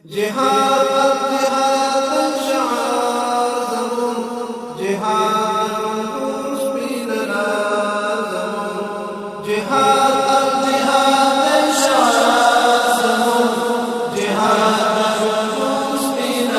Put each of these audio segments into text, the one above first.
جهاد جهاد شعار زمون جهاد سپین لازم جهاد جهاد شعار زمون جهاد سپین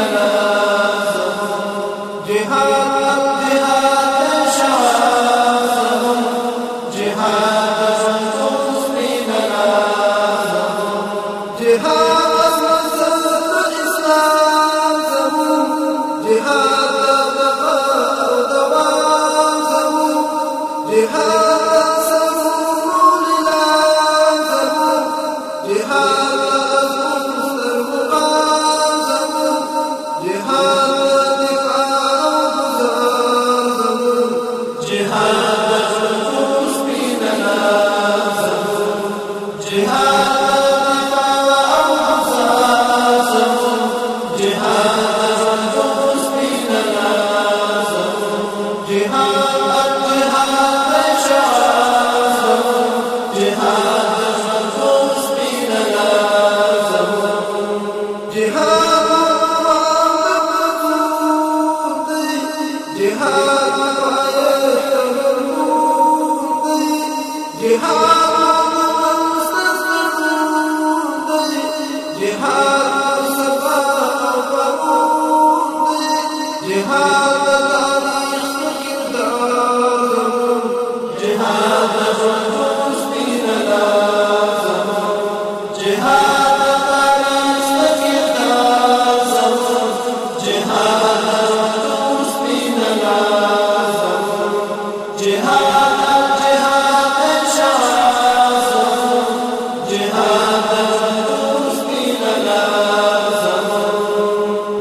Muhammad